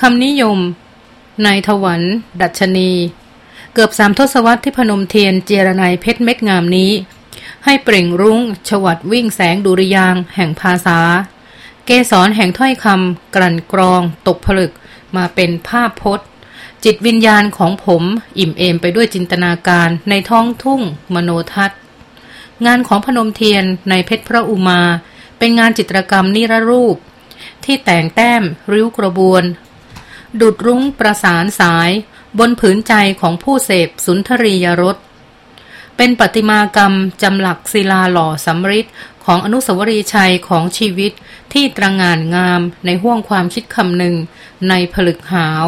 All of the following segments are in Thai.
คำนิยม นายถวัน ดัชนี เกือบสามทศวรรษที่พนมเทียนเจรนายเพชรเม็ดงามนี้ ให้เปล่งรุง้งฉวัดวิ่งแสงดุริยางแห่งภาษา เกสรแห่งถ้อยคำกลั่นกรอง ตกผลึกมาเป็นภาพพจน์ จิตวิญญาณของผมอิ่มเอมไปด้วยจินตนาการในท้องทุ่ง มโนทัศน์ งานของพนมเทียนในเพชรพระอุมา เป็นงานจิตรกรรมนิรรูปที่แต่งแต้ม ริ้วกระบวน ดุดรุ้งประสานสายบนผืนใจของผู้เสพสุนทรียรสเป็นปฏิมากรรมจำหลักศิลาหล่อสำริดของอนุสาวรีย์ชัยของชีวิตที่ตรงานงามในห้วงความคิดคำหนึ่งในผลึกหาว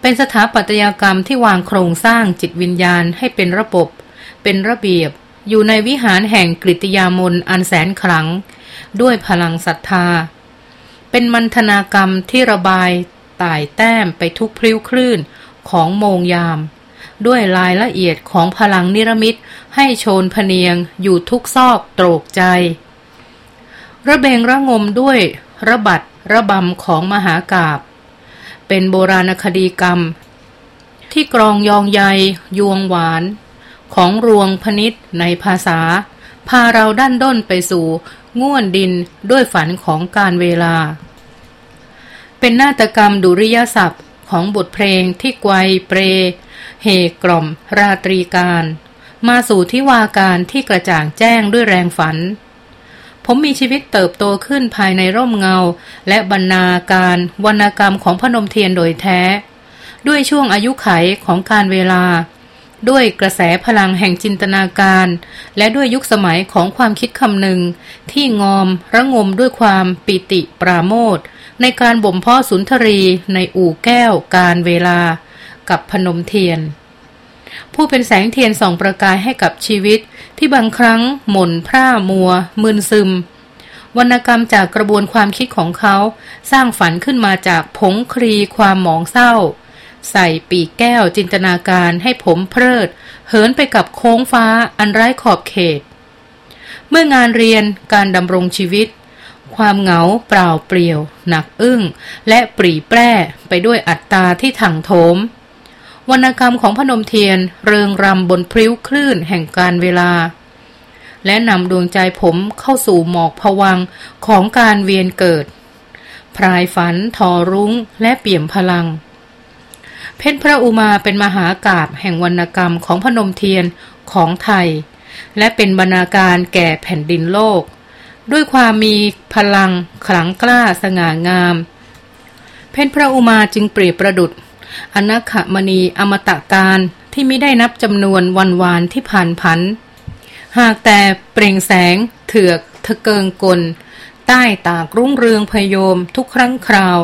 เป็นสถาปัตยกรรมที่วางโครงสร้างจิตวิญญาณให้เป็นระบบ เป็นระเบียบ อยู่ในวิหารแห่งกริยามนอันแสนขลัง ด้วยพลังศรัทธา เป็นมันธนากรรมที่ระบาย ตายแต้มไปทุกพลิ้วคลื่นของโมงยาม ด้วยรายละเอียดของพลังนิรมิตให้โชนพเนียงอยู่ทุกซอกโตรกใจ ระเบงระงมด้วยระบัดระบำของมหากาบ เป็นโบราณคดีกรรม ที่กรองยองใยยวงหวาน ของรวงพนิษในภาษา พาเราด้านด้นไปสู่ง่วนดินด้วยฝันของการเวลา เป็นนาฏกรรมดุริยศัพท์ของบทเพลงที่ไกวเปร เฮกล่อม ราตรีการ มาสู่ที่วาการที่กระจ่างแจ้งด้วยแรงฝัน ผมมีชีวิตเติบโตขึ้นภายในร่มเงา และบรรณาการวรรณกรรมของพนมเทียนโดยแท้ ด้วยช่วงอายุไขของการเวลา ด้วยกระแสพลังแห่งจินตนาการ และด้วยยุคสมัยของความคิดคำหนึ่ง ที่งอมระงมด้วยความปิติปราโมท ในการบ่มเพาะสุนทรีในอู่แก้วการเวลากับพนมเทียน ผู้เป็นแสงเทียนส่องประกายให้กับชีวิตที่บางครั้งหม่นพร่ามัว มึนซึม วรรณกรรมจากกระบวนความคิดของเขา สร้างฝันขึ้นมาจากผงครีความหมองเศร้า ใส่ปีกแก้วจินตนาการให้ผมเพลิด เหินไปกับโค้งฟ้าอันไร้ขอบเขต เมื่องานเรียนการดำรงชีวิต ความเหงาเปล่าเปลี่ยว หนักอึ้ง และปรีแปร่ไปด้วยอัตตาที่ถังโถม วรรณกรรมของพนมเทียนเริงรำบนพริ้วคลื่นแห่งการเวลา และนำดวงใจผมเข้าสู่หมอกผวังของการเวียนเกิด พรายฝันทอรุ้งและเปี่ยมพลัง เพชรพระอุมาเป็นมหากาบแห่งวรรณกรรมของพนมเทียนของไทย และเป็นบรรณาการแก่แผ่นดินโลก ด้วยความมีพลังขลังกล้าสง่างาม เพชรพระอุมาจึงเปรียบประดุดอนาคมณีอมตะการที่ไม่ได้นับจำนวนวันวานที่ผ่านผัน หากแต่เปล่งแสง เถือกทะเกิงกล ใต้ตากรุ่งเรืองพยมทุกครั้งคราว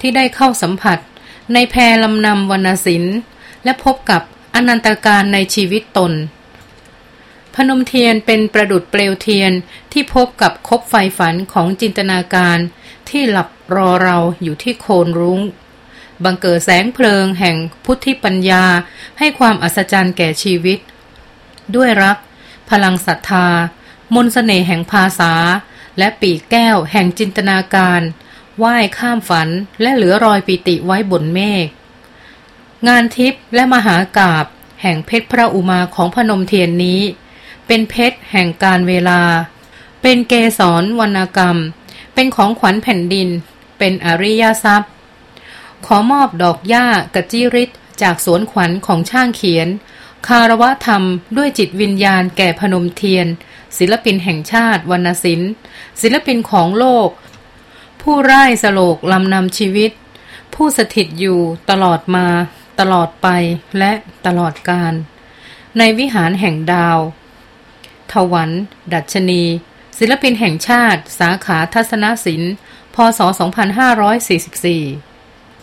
ที่ได้เข้าสัมผัส ในแพรลำนำวรรณศิลป์และพบกับอนันตการในชีวิตตน พนมเทียนเป็นประดุดเปลวเทียนที่พบกับคบไฟฝันของจินตนาการที่หลับรอเราอยู่ที่โคนรุง้ง บังเกิดแสงเพลิงแห่งพุทธิปัญญาให้ความอัศจรรย์แก่ชีวิต ด้วยรัก พลังศรัทธา มนสเสน่ห์แห่งภาษา และปีกแก้วแห่งจินตนาการว่ายข้ามฝันและเหลือรอยปิติไว้บนเมฆงานทิพย์และมหากาบแห่งเพชรพระอุมาของพนมเทียนนี้ เป็นเพชรแห่งการเวลา เป็นเกสรวรรณกรรม เป็นของขวัญแผ่นดิน เป็นอริยทรัพย์ ขอมอบดอกหญ้ากระจิริศจากสวนขวัญของช่างเขียน คารวะธรรมด้วยจิตวิญญาณแก่พนมเทียน ศิลปินแห่งชาติวรรณศิลป์ ศิลปินของโลก ผู้ไร้สโลกลำนำชีวิต ผู้สถิตอยู่ตลอดมา ตลอดไปและตลอดการในวิหารแห่งดาว ทวัน ดัชนี ศิลปินแห่งชาติ สาขาทัศนศิลป์ พศ 2544